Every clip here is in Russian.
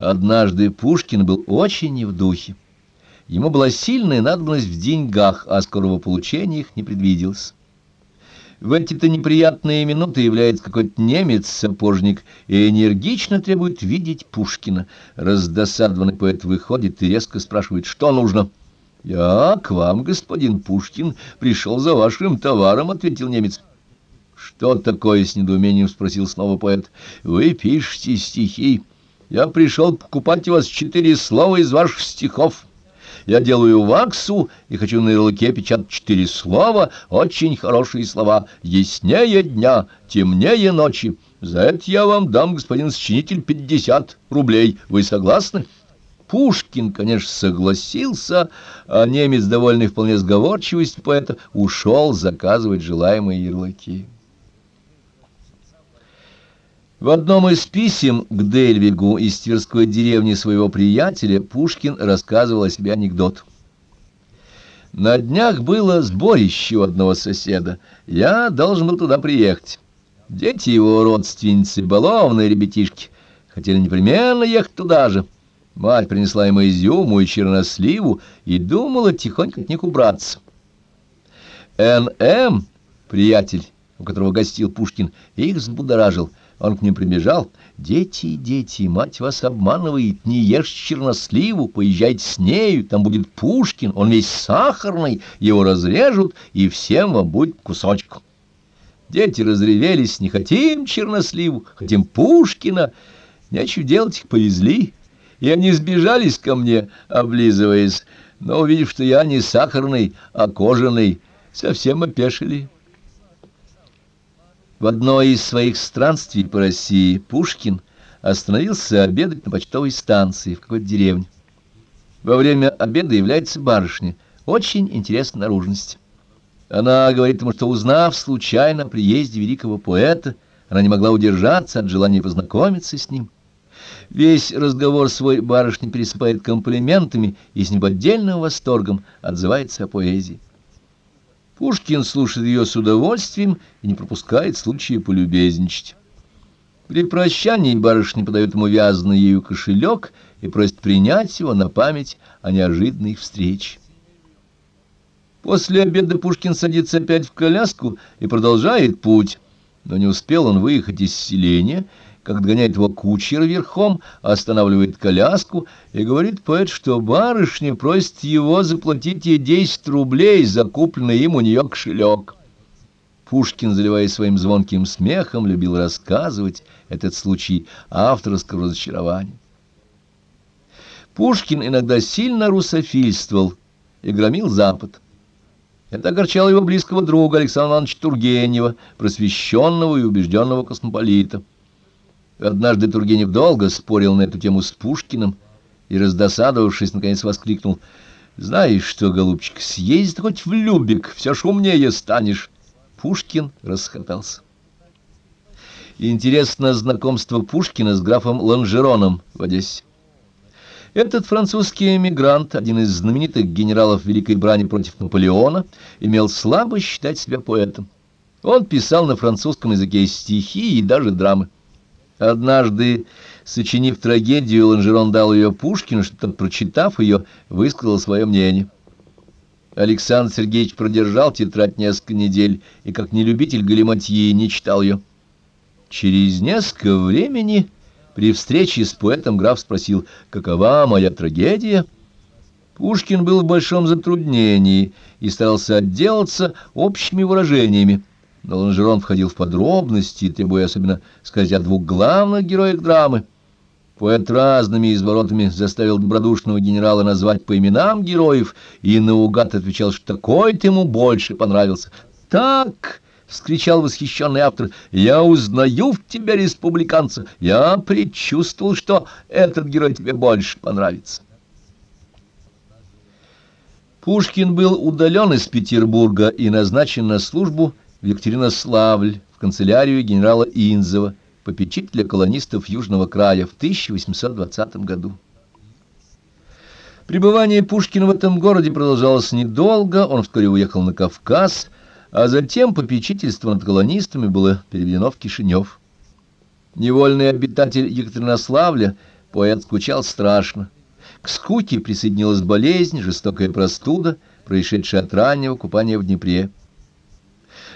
Однажды Пушкин был очень не в духе. Ему была сильная надобность в деньгах, а скорого получения их не предвиделось. В эти-то неприятные минуты является какой-то немец-сапожник и энергично требует видеть Пушкина. Раздосадованный поэт выходит и резко спрашивает, что нужно. «Я к вам, господин Пушкин, пришел за вашим товаром», — ответил немец. «Что такое?» — с недоумением спросил снова поэт. «Вы пишете стихи». Я пришел покупать у вас четыре слова из ваших стихов. Я делаю ваксу и хочу на ярлыке печатать четыре слова, очень хорошие слова. Яснее дня, темнее ночи. За это я вам дам, господин сочинитель, пятьдесят рублей. Вы согласны? Пушкин, конечно, согласился, а немец, довольный вполне сговорчивостью поэта, ушел заказывать желаемые ярлыки. В одном из писем к Дельвигу из Тверской деревни своего приятеля Пушкин рассказывал о себе анекдот. На днях было сборище у одного соседа. Я должен был туда приехать. Дети его родственницы, балованные ребятишки, хотели непременно ехать туда же. Мать принесла ему изюму и черносливу и думала тихонько от них убраться. Н.М., приятель, у которого гостил Пушкин, их взбудоражил — он к ним прибежал. «Дети, дети, мать вас обманывает, не ешь черносливу, поезжайте с нею, там будет Пушкин, он весь сахарный, его разрежут, и всем вам будет кусочку». Дети разревелись, не хотим черносливу, хотим Пушкина. Нечего делать, их повезли, и они сбежались ко мне, облизываясь, но, увидев, что я не сахарный, а кожаный, совсем опешили». В одной из своих странствий по России Пушкин остановился обедать на почтовой станции в какой-то деревне. Во время обеда является барышня, очень интересной наружности. Она говорит ему, что, узнав случайно о приезде великого поэта, она не могла удержаться от желания познакомиться с ним. Весь разговор свой барышня пересыпает комплиментами и с неподдельным восторгом отзывается о поэзии. Пушкин слушает ее с удовольствием и не пропускает случая полюбезничать. При прощании барышня подает ему вязаный ею кошелек и просит принять его на память о неожиданной встрече. После обеда Пушкин садится опять в коляску и продолжает путь, но не успел он выехать из селения, как догоняет его кучер верхом, останавливает коляску и говорит поэт, что барышня просит его заплатить ей десять рублей за купленный им у нее кошелек. Пушкин, заливаясь своим звонким смехом, любил рассказывать этот случай авторского разочарования. Пушкин иногда сильно русофильствовал и громил Запад. Это огорчало его близкого друга Александра Ивановича Тургенева, просвещенного и убежденного космополита. Однажды Тургенев долго спорил на эту тему с Пушкиным и, раздосадовавшись, наконец воскликнул. «Знаешь что, голубчик, съезди хоть в Любик, все ж умнее станешь». Пушкин расхотался. Интересно знакомство Пушкина с графом Ланжероном в Одессе. Этот французский эмигрант, один из знаменитых генералов Великой брани против Наполеона, имел слабо считать себя поэтом. Он писал на французском языке стихи и даже драмы. Однажды, сочинив трагедию, Ланжерон дал ее Пушкину, что прочитав ее, высказал свое мнение. Александр Сергеевич продержал тетрадь несколько недель и, как нелюбитель галиматьи, не читал ее. Через несколько времени при встрече с поэтом граф спросил, какова моя трагедия? Пушкин был в большом затруднении и старался отделаться общими выражениями. Но Ланжерон входил в подробности, требуя особенно сказать о двух главных героях драмы. Поэт разными изворотами заставил добродушного генерала назвать по именам героев, и наугад отвечал, что такой-то ему больше понравился. «Так!» — вскричал восхищенный автор. «Я узнаю в тебя республиканца. Я предчувствовал, что этот герой тебе больше понравится». Пушкин был удален из Петербурга и назначен на службу в Екатеринославль, в канцелярию генерала Инзова, попечителя колонистов Южного края в 1820 году. Пребывание Пушкина в этом городе продолжалось недолго, он вскоре уехал на Кавказ, а затем попечительство над колонистами было переведено в Кишинев. Невольный обитатель Екатеринославля поэт скучал страшно. К скуке присоединилась болезнь, жестокая простуда, происшедшая от раннего купания в Днепре.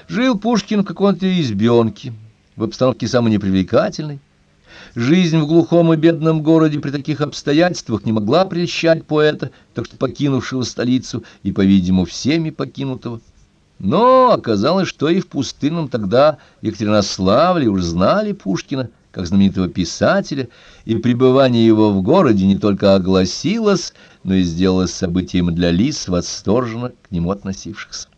Жил Пушкин в каком-то избенке, в обстановке самой непривлекательной. Жизнь в глухом и бедном городе при таких обстоятельствах не могла прельщать поэта, так что покинувшего столицу и, по-видимому, всеми покинутого. Но оказалось, что и в пустынном тогда Екатеринославле уж знали Пушкина как знаменитого писателя, и пребывание его в городе не только огласилось, но и сделалось событием для лиц, восторженно к нему относившихся.